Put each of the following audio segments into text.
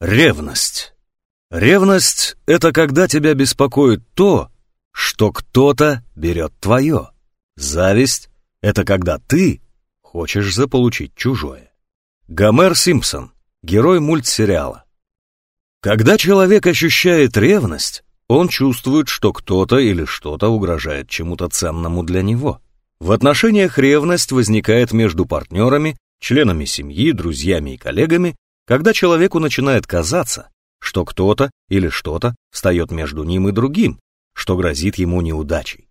Ревность. Ревность — это когда тебя беспокоит то, что кто-то берет твое. Зависть — это когда ты хочешь заполучить чужое. Гомер Симпсон, герой мультсериала. Когда человек ощущает ревность, он чувствует, что кто-то или что-то угрожает чему-то ценному для него. В отношениях ревность возникает между партнерами, членами семьи, друзьями и коллегами, когда человеку начинает казаться, что кто-то или что-то встает между ним и другим, что грозит ему неудачей.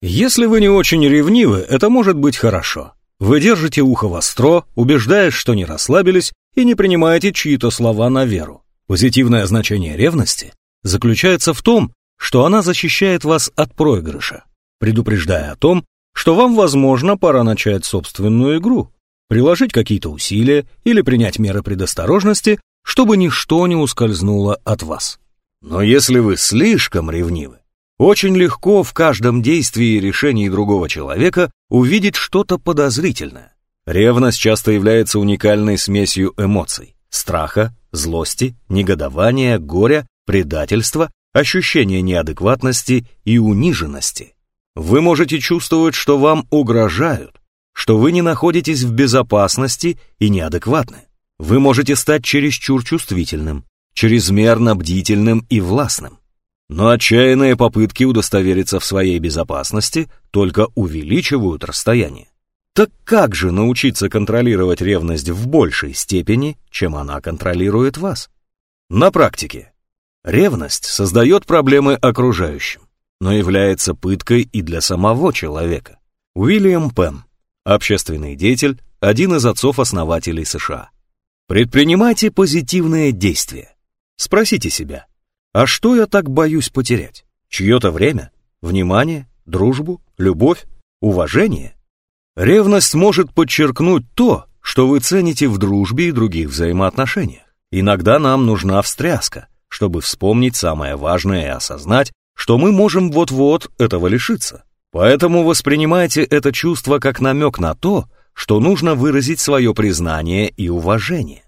Если вы не очень ревнивы, это может быть хорошо. Вы держите ухо востро, убеждаясь, что не расслабились и не принимаете чьи-то слова на веру. Позитивное значение ревности заключается в том, что она защищает вас от проигрыша, предупреждая о том, что вам, возможно, пора начать собственную игру, приложить какие-то усилия или принять меры предосторожности, чтобы ничто не ускользнуло от вас. Но если вы слишком ревнивы, очень легко в каждом действии и решении другого человека увидеть что-то подозрительное. Ревность часто является уникальной смесью эмоций – страха, злости, негодования, горя, предательства, ощущения неадекватности и униженности. Вы можете чувствовать, что вам угрожают, что вы не находитесь в безопасности и неадекватны. Вы можете стать чересчур чувствительным, чрезмерно бдительным и властным. Но отчаянные попытки удостовериться в своей безопасности только увеличивают расстояние. Так как же научиться контролировать ревность в большей степени, чем она контролирует вас? На практике. Ревность создает проблемы окружающим, но является пыткой и для самого человека. Уильям Пен, общественный деятель, один из отцов-основателей США. Предпринимайте позитивные действия. Спросите себя, а что я так боюсь потерять? Чье-то время? Внимание? Дружбу? Любовь? Уважение? Ревность может подчеркнуть то, что вы цените в дружбе и других взаимоотношениях. Иногда нам нужна встряска, чтобы вспомнить самое важное и осознать, что мы можем вот-вот этого лишиться. Поэтому воспринимайте это чувство как намек на то, что нужно выразить свое признание и уважение.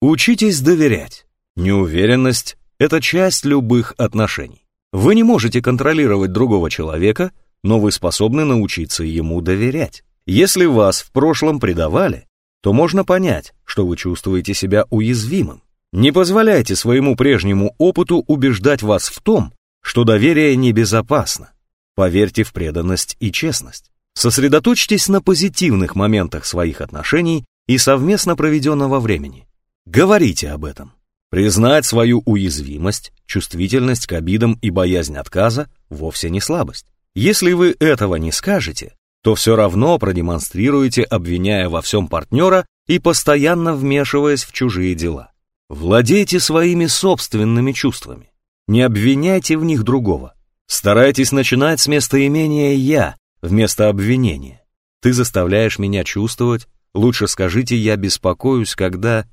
Учитесь доверять. Неуверенность – это часть любых отношений. Вы не можете контролировать другого человека, но вы способны научиться ему доверять. Если вас в прошлом предавали, то можно понять, что вы чувствуете себя уязвимым. Не позволяйте своему прежнему опыту убеждать вас в том, что доверие небезопасно. Поверьте в преданность и честность. Сосредоточьтесь на позитивных моментах своих отношений и совместно проведенного времени. Говорите об этом. Признать свою уязвимость, чувствительность к обидам и боязнь отказа вовсе не слабость. Если вы этого не скажете, то все равно продемонстрируете, обвиняя во всем партнера и постоянно вмешиваясь в чужие дела. Владейте своими собственными чувствами. Не обвиняйте в них другого. Старайтесь начинать с местоимения «я» вместо обвинения. Ты заставляешь меня чувствовать, лучше скажите «я беспокоюсь», когда...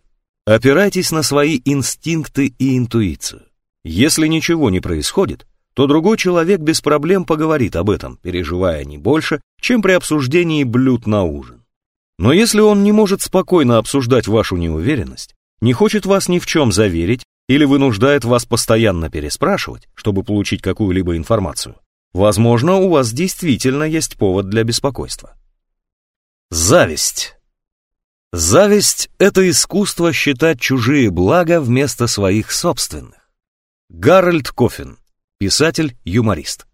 Опирайтесь на свои инстинкты и интуицию. Если ничего не происходит, то другой человек без проблем поговорит об этом, переживая не больше, чем при обсуждении блюд на ужин. Но если он не может спокойно обсуждать вашу неуверенность, не хочет вас ни в чем заверить или вынуждает вас постоянно переспрашивать, чтобы получить какую-либо информацию, возможно, у вас действительно есть повод для беспокойства. Зависть. Зависть — это искусство считать чужие блага вместо своих собственных. Гарольд Кофин писатель-юморист.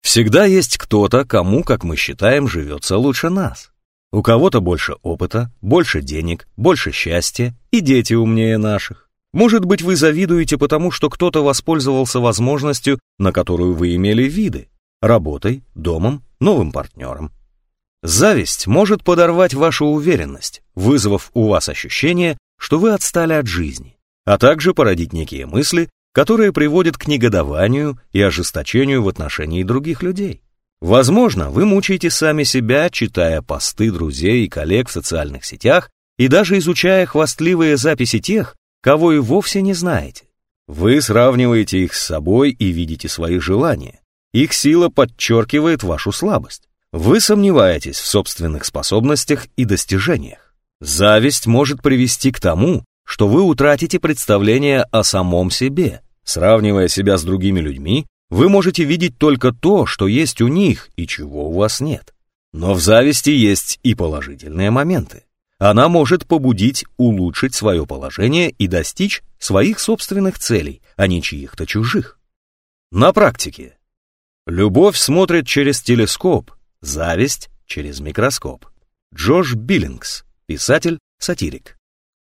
Всегда есть кто-то, кому, как мы считаем, живется лучше нас. У кого-то больше опыта, больше денег, больше счастья, и дети умнее наших. Может быть, вы завидуете потому, что кто-то воспользовался возможностью, на которую вы имели виды, работой, домом, новым партнером. Зависть может подорвать вашу уверенность, вызвав у вас ощущение, что вы отстали от жизни, а также породить некие мысли, которые приводят к негодованию и ожесточению в отношении других людей. Возможно, вы мучаете сами себя, читая посты друзей и коллег в социальных сетях и даже изучая хвастливые записи тех, кого и вовсе не знаете. Вы сравниваете их с собой и видите свои желания. Их сила подчеркивает вашу слабость. Вы сомневаетесь в собственных способностях и достижениях. Зависть может привести к тому, что вы утратите представление о самом себе. Сравнивая себя с другими людьми, вы можете видеть только то, что есть у них и чего у вас нет. Но в зависти есть и положительные моменты. Она может побудить улучшить свое положение и достичь своих собственных целей, а не чьих-то чужих. На практике. Любовь смотрит через телескоп, зависть через микроскоп. Джош Биллингс, писатель-сатирик.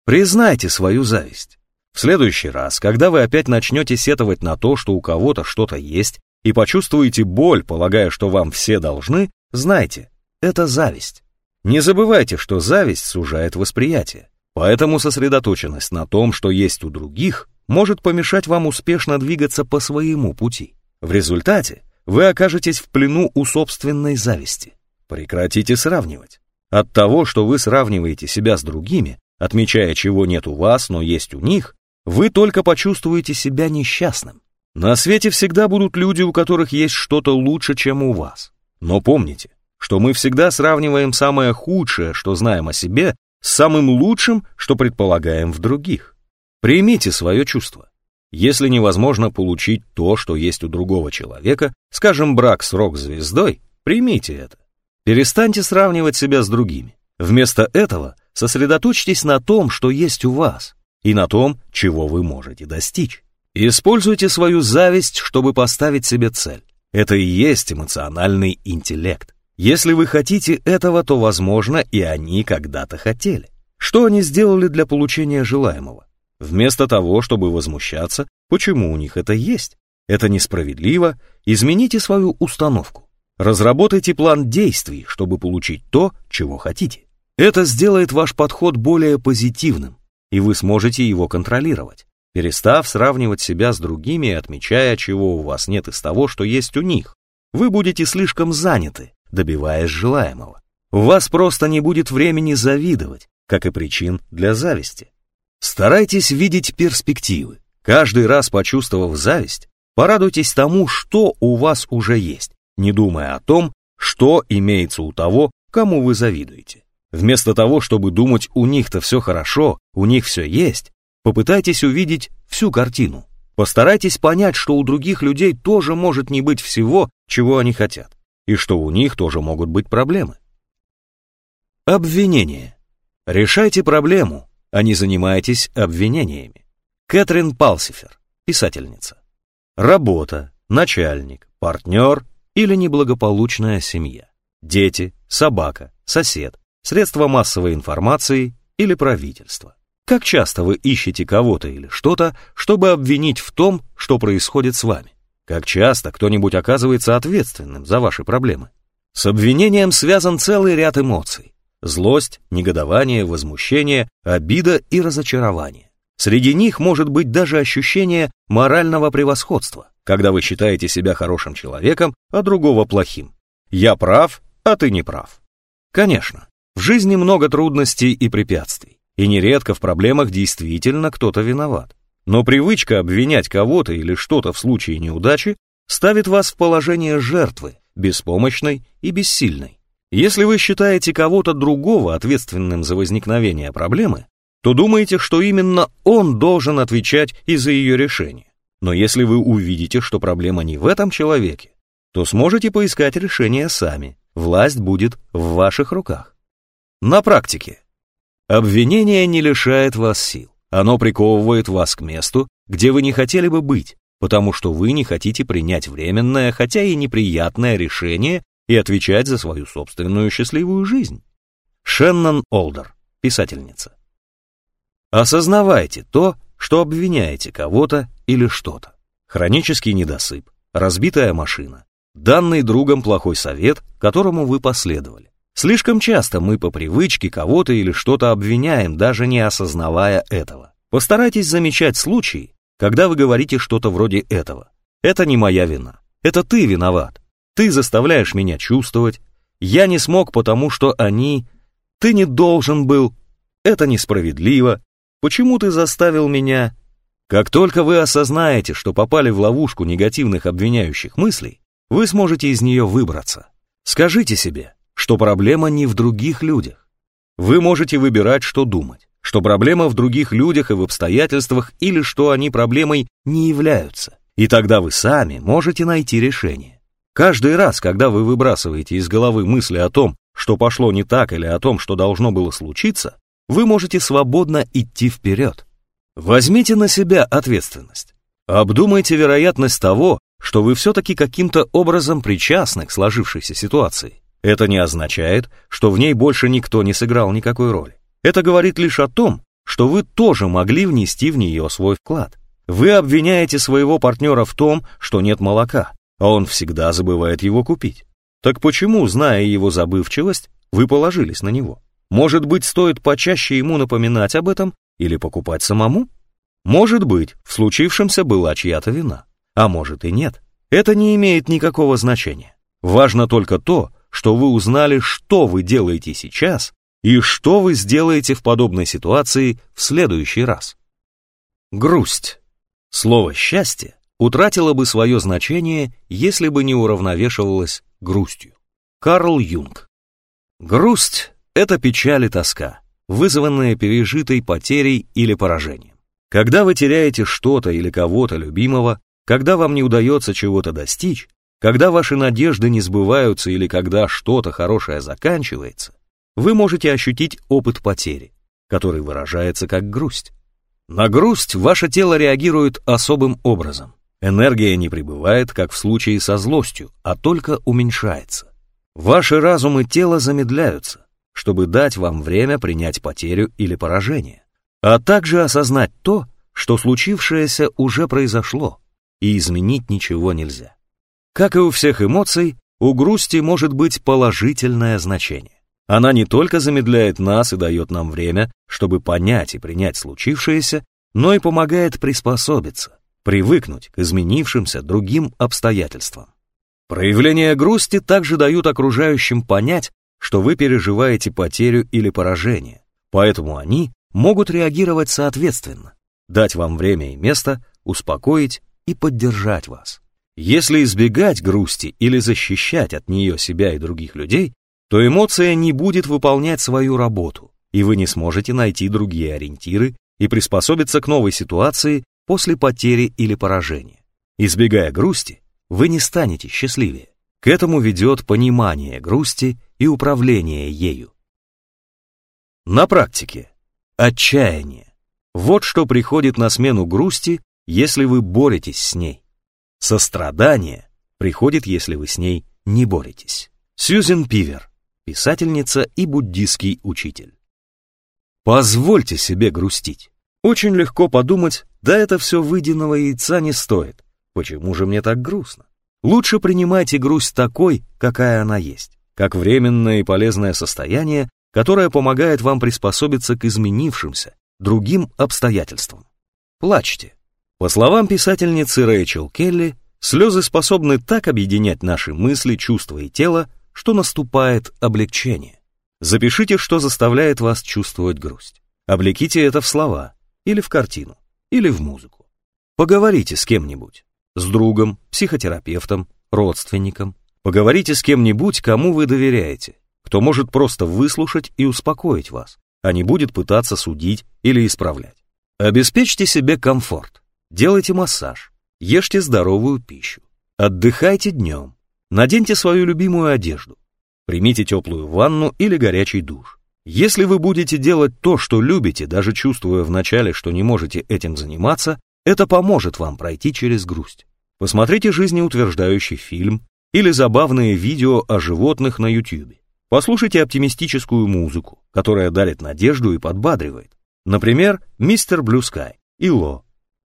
Признайте свою зависть. В следующий раз, когда вы опять начнете сетовать на то, что у кого-то что-то есть, и почувствуете боль, полагая, что вам все должны, знайте, это зависть. Не забывайте, что зависть сужает восприятие. Поэтому сосредоточенность на том, что есть у других, может помешать вам успешно двигаться по своему пути. В результате вы окажетесь в плену у собственной зависти. Прекратите сравнивать. От того, что вы сравниваете себя с другими, отмечая, чего нет у вас, но есть у них, вы только почувствуете себя несчастным. На свете всегда будут люди, у которых есть что-то лучше, чем у вас. Но помните, что мы всегда сравниваем самое худшее, что знаем о себе, с самым лучшим, что предполагаем в других. Примите свое чувство. Если невозможно получить то, что есть у другого человека, скажем, брак с рок-звездой, примите это. Перестаньте сравнивать себя с другими. Вместо этого сосредоточьтесь на том, что есть у вас, и на том, чего вы можете достичь. Используйте свою зависть, чтобы поставить себе цель. Это и есть эмоциональный интеллект. Если вы хотите этого, то, возможно, и они когда-то хотели. Что они сделали для получения желаемого? Вместо того, чтобы возмущаться, почему у них это есть? Это несправедливо, измените свою установку. Разработайте план действий, чтобы получить то, чего хотите. Это сделает ваш подход более позитивным, и вы сможете его контролировать, перестав сравнивать себя с другими и отмечая, чего у вас нет из того, что есть у них. Вы будете слишком заняты, добиваясь желаемого. У вас просто не будет времени завидовать, как и причин для зависти. Старайтесь видеть перспективы. Каждый раз почувствовав зависть, порадуйтесь тому, что у вас уже есть, не думая о том, что имеется у того, кому вы завидуете. Вместо того, чтобы думать, у них-то все хорошо, у них все есть, попытайтесь увидеть всю картину. Постарайтесь понять, что у других людей тоже может не быть всего, чего они хотят, и что у них тоже могут быть проблемы. Обвинение. Решайте проблему, а не занимайтесь обвинениями. Кэтрин Палсифер, писательница. Работа, начальник, партнер, или неблагополучная семья, дети, собака, сосед, средства массовой информации или правительство. Как часто вы ищете кого-то или что-то, чтобы обвинить в том, что происходит с вами? Как часто кто-нибудь оказывается ответственным за ваши проблемы? С обвинением связан целый ряд эмоций. Злость, негодование, возмущение, обида и разочарование. Среди них может быть даже ощущение морального превосходства когда вы считаете себя хорошим человеком, а другого плохим. Я прав, а ты не прав. Конечно, в жизни много трудностей и препятствий, и нередко в проблемах действительно кто-то виноват. Но привычка обвинять кого-то или что-то в случае неудачи ставит вас в положение жертвы, беспомощной и бессильной. Если вы считаете кого-то другого ответственным за возникновение проблемы, то думаете, что именно он должен отвечать и за ее решение. Но если вы увидите, что проблема не в этом человеке, то сможете поискать решение сами. Власть будет в ваших руках. На практике. Обвинение не лишает вас сил. Оно приковывает вас к месту, где вы не хотели бы быть, потому что вы не хотите принять временное, хотя и неприятное решение и отвечать за свою собственную счастливую жизнь. Шеннон Олдер, писательница. Осознавайте то, что обвиняете кого-то или что-то. Хронический недосып, разбитая машина, данный другом плохой совет, которому вы последовали. Слишком часто мы по привычке кого-то или что-то обвиняем, даже не осознавая этого. Постарайтесь замечать случаи, когда вы говорите что-то вроде этого. Это не моя вина. Это ты виноват. Ты заставляешь меня чувствовать. Я не смог, потому что они... Ты не должен был. Это несправедливо. Почему ты заставил меня? Как только вы осознаете, что попали в ловушку негативных обвиняющих мыслей, вы сможете из нее выбраться. Скажите себе, что проблема не в других людях. Вы можете выбирать, что думать, что проблема в других людях и в обстоятельствах или что они проблемой не являются. И тогда вы сами можете найти решение. Каждый раз, когда вы выбрасываете из головы мысли о том, что пошло не так или о том, что должно было случиться, вы можете свободно идти вперед. Возьмите на себя ответственность. Обдумайте вероятность того, что вы все-таки каким-то образом причастны к сложившейся ситуации. Это не означает, что в ней больше никто не сыграл никакой роли. Это говорит лишь о том, что вы тоже могли внести в нее свой вклад. Вы обвиняете своего партнера в том, что нет молока, а он всегда забывает его купить. Так почему, зная его забывчивость, вы положились на него? Может быть, стоит почаще ему напоминать об этом или покупать самому? Может быть, в случившемся была чья-то вина, а может и нет. Это не имеет никакого значения. Важно только то, что вы узнали, что вы делаете сейчас и что вы сделаете в подобной ситуации в следующий раз. Грусть. Слово «счастье» утратило бы свое значение, если бы не уравновешивалось грустью. Карл Юнг. Грусть — это печаль и тоска, вызванная пережитой потерей или поражением. Когда вы теряете что-то или кого-то любимого, когда вам не удается чего-то достичь, когда ваши надежды не сбываются или когда что-то хорошее заканчивается, вы можете ощутить опыт потери, который выражается как грусть. На грусть ваше тело реагирует особым образом. Энергия не пребывает, как в случае со злостью, а только уменьшается. Ваши разум и тело замедляются, чтобы дать вам время принять потерю или поражение а также осознать то, что случившееся уже произошло, и изменить ничего нельзя. Как и у всех эмоций, у грусти может быть положительное значение. Она не только замедляет нас и дает нам время, чтобы понять и принять случившееся, но и помогает приспособиться, привыкнуть к изменившимся другим обстоятельствам. Проявления грусти также дают окружающим понять, что вы переживаете потерю или поражение, поэтому они могут реагировать соответственно, дать вам время и место, успокоить и поддержать вас. Если избегать грусти или защищать от нее себя и других людей, то эмоция не будет выполнять свою работу, и вы не сможете найти другие ориентиры и приспособиться к новой ситуации после потери или поражения. Избегая грусти, вы не станете счастливее. К этому ведет понимание грусти и управление ею. На практике Отчаяние. Вот что приходит на смену грусти, если вы боретесь с ней. Сострадание приходит, если вы с ней не боретесь. Сьюзен Пивер, писательница и буддийский учитель. Позвольте себе грустить. Очень легко подумать, да это все выеденного яйца не стоит. Почему же мне так грустно? Лучше принимайте грусть такой, какая она есть, как временное и полезное состояние, которая помогает вам приспособиться к изменившимся, другим обстоятельствам. Плачьте. По словам писательницы Рэйчел Келли, слезы способны так объединять наши мысли, чувства и тело, что наступает облегчение. Запишите, что заставляет вас чувствовать грусть. Облеките это в слова, или в картину, или в музыку. Поговорите с кем-нибудь, с другом, психотерапевтом, родственником. Поговорите с кем-нибудь, кому вы доверяете, кто может просто выслушать и успокоить вас, а не будет пытаться судить или исправлять. Обеспечьте себе комфорт, делайте массаж, ешьте здоровую пищу, отдыхайте днем, наденьте свою любимую одежду, примите теплую ванну или горячий душ. Если вы будете делать то, что любите, даже чувствуя вначале, что не можете этим заниматься, это поможет вам пройти через грусть. Посмотрите жизнеутверждающий фильм или забавные видео о животных на YouTube. Послушайте оптимистическую музыку, которая дарит надежду и подбадривает. Например, «Мистер Блю Скай» и «Ло»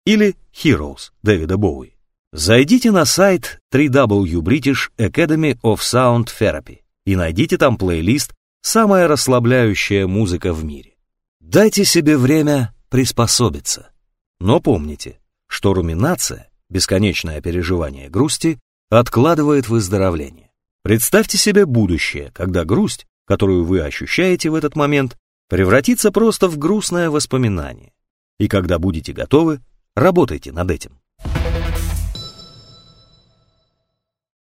или «Heroes» Дэвида Боуи. Зайдите на сайт www British Academy of Sound Therapy и найдите там плейлист «Самая расслабляющая музыка в мире». Дайте себе время приспособиться. Но помните, что руминация, бесконечное переживание грусти, откладывает выздоровление. Представьте себе будущее, когда грусть, которую вы ощущаете в этот момент, превратится просто в грустное воспоминание. И когда будете готовы, работайте над этим.